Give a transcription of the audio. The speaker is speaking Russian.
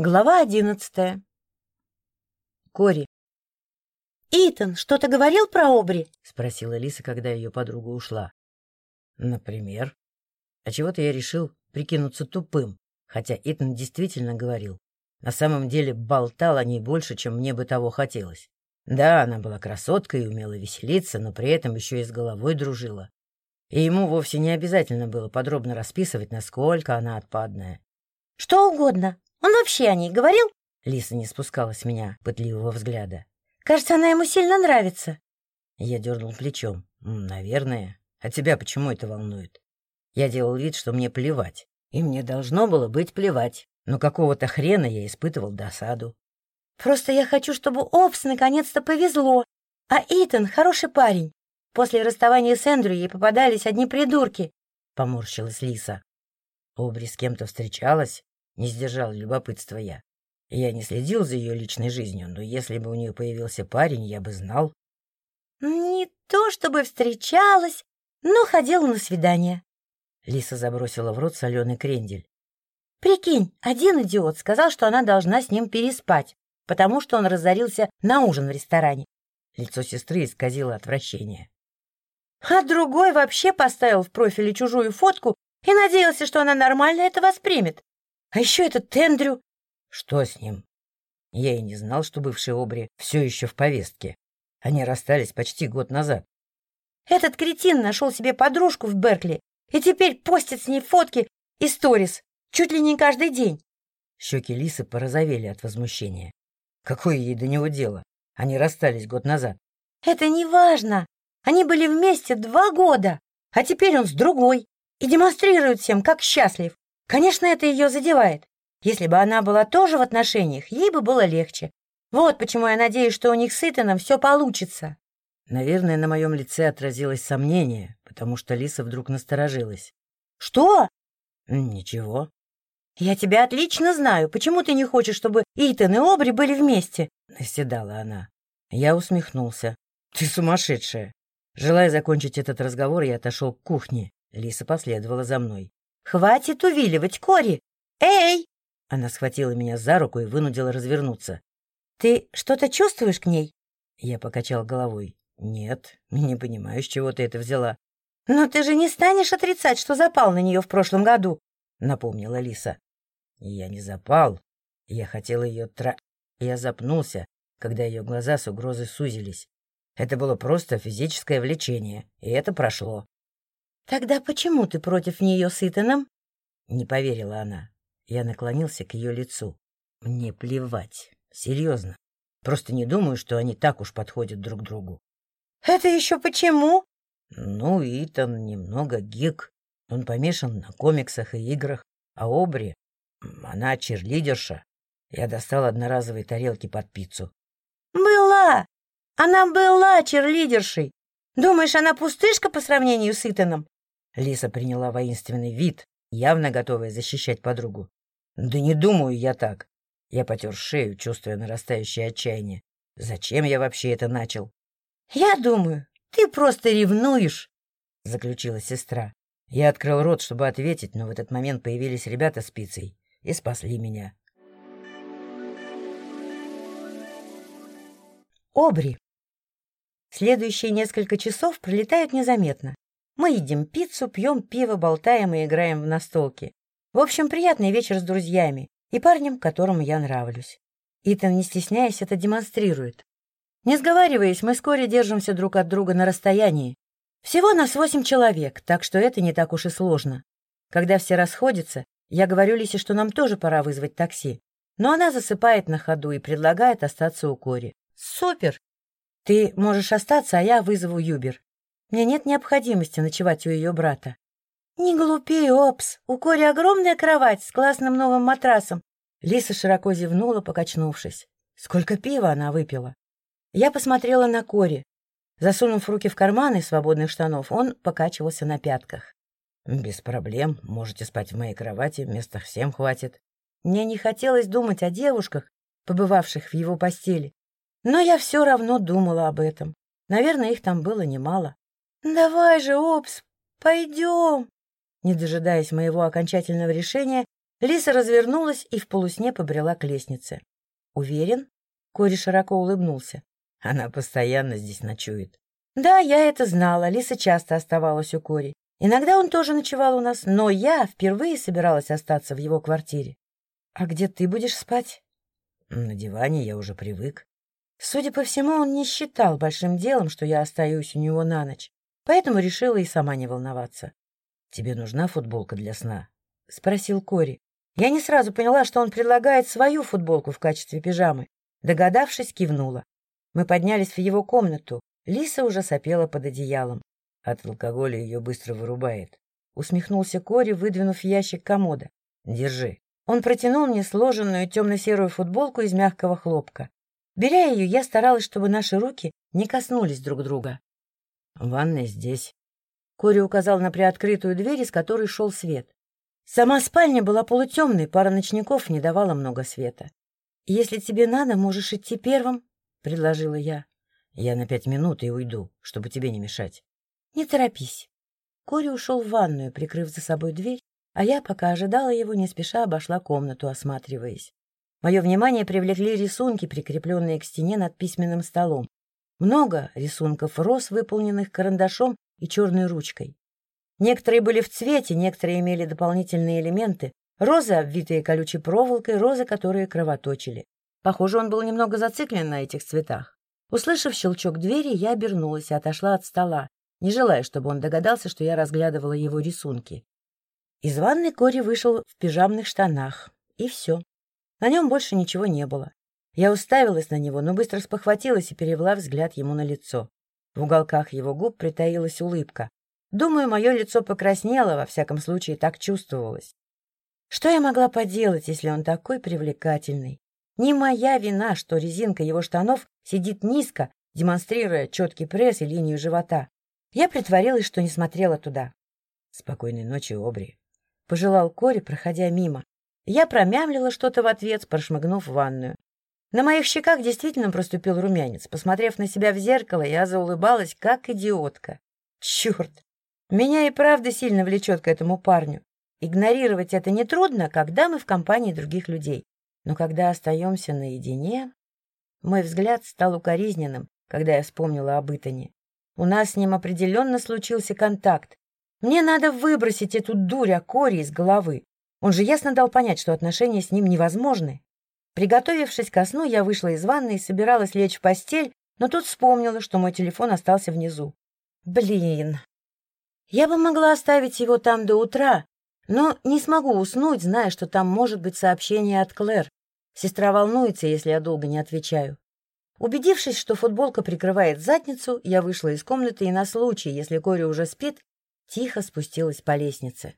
Глава одиннадцатая. Кори. «Итан, что-то говорил про Обри?» — спросила Лиса, когда ее подруга ушла. «Например? А чего-то я решил прикинуться тупым, хотя Итан действительно говорил. На самом деле болтал о ней больше, чем мне бы того хотелось. Да, она была красоткой и умела веселиться, но при этом еще и с головой дружила. И ему вовсе не обязательно было подробно расписывать, насколько она отпадная. «Что угодно», он вообще о ней говорил? Лиса не спускала с меня пытливого взгляда. Кажется, она ему сильно нравится. Я дернул плечом. Наверное. А тебя почему это волнует? Я делал вид, что мне плевать. И мне должно было быть плевать. Но какого-то хрена я испытывал досаду. Просто я хочу, чтобы Опс наконец-то повезло. А Итан хороший парень. После расставания с Эндрю ей попадались одни придурки. Поморщилась Лиса. Обри с кем-то встречалась? Не сдержал любопытства я. Я не следил за ее личной жизнью, но если бы у нее появился парень, я бы знал. Не то чтобы встречалась, но ходила на свидание. Лиса забросила в рот соленый крендель. Прикинь, один идиот сказал, что она должна с ним переспать, потому что он разорился на ужин в ресторане. Лицо сестры исказило отвращение. А другой вообще поставил в профиле чужую фотку и надеялся, что она нормально это воспримет. А еще этот Эндрю... Что с ним? Я и не знал, что бывший Обри все еще в повестке. Они расстались почти год назад. Этот кретин нашел себе подружку в Беркли и теперь постит с ней фотки и сторис чуть ли не каждый день. Щеки Лисы порозовели от возмущения. Какое ей до него дело? Они расстались год назад. Это не важно. Они были вместе два года, а теперь он с другой и демонстрирует всем, как счастлив. Конечно, это ее задевает. Если бы она была тоже в отношениях, ей бы было легче. Вот почему я надеюсь, что у них с Итаном все получится. Наверное, на моем лице отразилось сомнение, потому что Лиса вдруг насторожилась. «Что?» «Ничего». «Я тебя отлично знаю. Почему ты не хочешь, чтобы Итан и Обри были вместе?» Наседала она. Я усмехнулся. «Ты сумасшедшая!» Желая закончить этот разговор, я отошел к кухне. Лиса последовала за мной. «Хватит увиливать, Кори! Эй!» Она схватила меня за руку и вынудила развернуться. «Ты что-то чувствуешь к ней?» Я покачал головой. «Нет, не понимаю, с чего ты это взяла». «Но ты же не станешь отрицать, что запал на нее в прошлом году», — напомнила Лиса. «Я не запал. Я хотел ее тра...» Я запнулся, когда ее глаза с угрозой сузились. Это было просто физическое влечение, и это прошло. «Тогда почему ты против нее с Итаном?» Не поверила она. Я наклонился к ее лицу. Мне плевать. Серьезно. Просто не думаю, что они так уж подходят друг другу. «Это еще почему?» Ну, Итан немного гик. Он помешан на комиксах и играх. А Обри, она черлидерша. Я достал одноразовые тарелки под пиццу. «Была! Она была черлидершей! Думаешь, она пустышка по сравнению с Итаном? Лиса приняла воинственный вид, явно готовая защищать подругу. «Да не думаю я так». Я потер шею, чувствуя нарастающее отчаяние. «Зачем я вообще это начал?» «Я думаю, ты просто ревнуешь», — заключила сестра. Я открыл рот, чтобы ответить, но в этот момент появились ребята с пиццей и спасли меня. Обри. Следующие несколько часов пролетают незаметно. Мы едим пиццу, пьем пиво, болтаем и играем в настолки. В общем, приятный вечер с друзьями и парнем, которому я нравлюсь. Итан, не стесняясь, это демонстрирует. Не сговариваясь, мы вскоре держимся друг от друга на расстоянии. Всего нас восемь человек, так что это не так уж и сложно. Когда все расходятся, я говорю Лисе, что нам тоже пора вызвать такси. Но она засыпает на ходу и предлагает остаться у Кори. Супер! Ты можешь остаться, а я вызову Юбер. Мне нет необходимости ночевать у ее брата. «Не глупи, Опс! У Кори огромная кровать с классным новым матрасом!» Лиса широко зевнула, покачнувшись. Сколько пива она выпила! Я посмотрела на Кори. Засунув руки в карманы свободных штанов, он покачивался на пятках. «Без проблем. Можете спать в моей кровати, места всем хватит». Мне не хотелось думать о девушках, побывавших в его постели. Но я все равно думала об этом. Наверное, их там было немало. «Давай же, Опс, пойдем!» Не дожидаясь моего окончательного решения, Лиса развернулась и в полусне побрела к лестнице. «Уверен?» — Кори широко улыбнулся. «Она постоянно здесь ночует». «Да, я это знала. Лиса часто оставалась у Кори. Иногда он тоже ночевал у нас, но я впервые собиралась остаться в его квартире. А где ты будешь спать?» «На диване я уже привык». Судя по всему, он не считал большим делом, что я остаюсь у него на ночь, поэтому решила и сама не волноваться. «Тебе нужна футболка для сна?» — спросил Кори. Я не сразу поняла, что он предлагает свою футболку в качестве пижамы. Догадавшись, кивнула. Мы поднялись в его комнату. Лиса уже сопела под одеялом. От алкоголя ее быстро вырубает. Усмехнулся Кори, выдвинув ящик комода. «Держи». Он протянул мне сложенную темно-серую футболку из мягкого хлопка. Беря ее, я старалась, чтобы наши руки не коснулись друг друга. «Ванная здесь». Кори указал на приоткрытую дверь, из которой шел свет. Сама спальня была полутемной, пара ночников не давала много света. «Если тебе надо, можешь идти первым», — предложила я. «Я на пять минут и уйду, чтобы тебе не мешать». «Не торопись». Кори ушел в ванную, прикрыв за собой дверь, а я, пока ожидала его, не спеша обошла комнату, осматриваясь. Мое внимание привлекли рисунки, прикрепленные к стене над письменным столом. Много рисунков роз, выполненных карандашом и черной ручкой. Некоторые были в цвете, некоторые имели дополнительные элементы. Розы, обвитые колючей проволокой, розы, которые кровоточили. Похоже, он был немного зациклен на этих цветах. Услышав щелчок двери, я обернулась и отошла от стола, не желая, чтобы он догадался, что я разглядывала его рисунки. Из ванной Кори вышел в пижамных штанах. И все. На нем больше ничего не было. Я уставилась на него, но быстро спохватилась и перевела взгляд ему на лицо. В уголках его губ притаилась улыбка. Думаю, мое лицо покраснело, во всяком случае, так чувствовалось. Что я могла поделать, если он такой привлекательный? Не моя вина, что резинка его штанов сидит низко, демонстрируя четкий пресс и линию живота. Я притворилась, что не смотрела туда. «Спокойной ночи, Обри», — пожелал Кори, проходя мимо. Я промямлила что-то в ответ, прошмыгнув в ванную. На моих щеках действительно проступил румянец. Посмотрев на себя в зеркало, я заулыбалась, как идиотка. Черт! Меня и правда сильно влечет к этому парню. Игнорировать это нетрудно, когда мы в компании других людей. Но когда остаемся наедине... Мой взгляд стал укоризненным, когда я вспомнила об Итане. У нас с ним определенно случился контакт. Мне надо выбросить эту дурь о Коре из головы. Он же ясно дал понять, что отношения с ним невозможны. Приготовившись ко сну, я вышла из ванны и собиралась лечь в постель, но тут вспомнила, что мой телефон остался внизу. Блин, я бы могла оставить его там до утра, но не смогу уснуть, зная, что там может быть сообщение от Клэр. Сестра волнуется, если я долго не отвечаю. Убедившись, что футболка прикрывает задницу, я вышла из комнаты и на случай, если Кори уже спит, тихо спустилась по лестнице.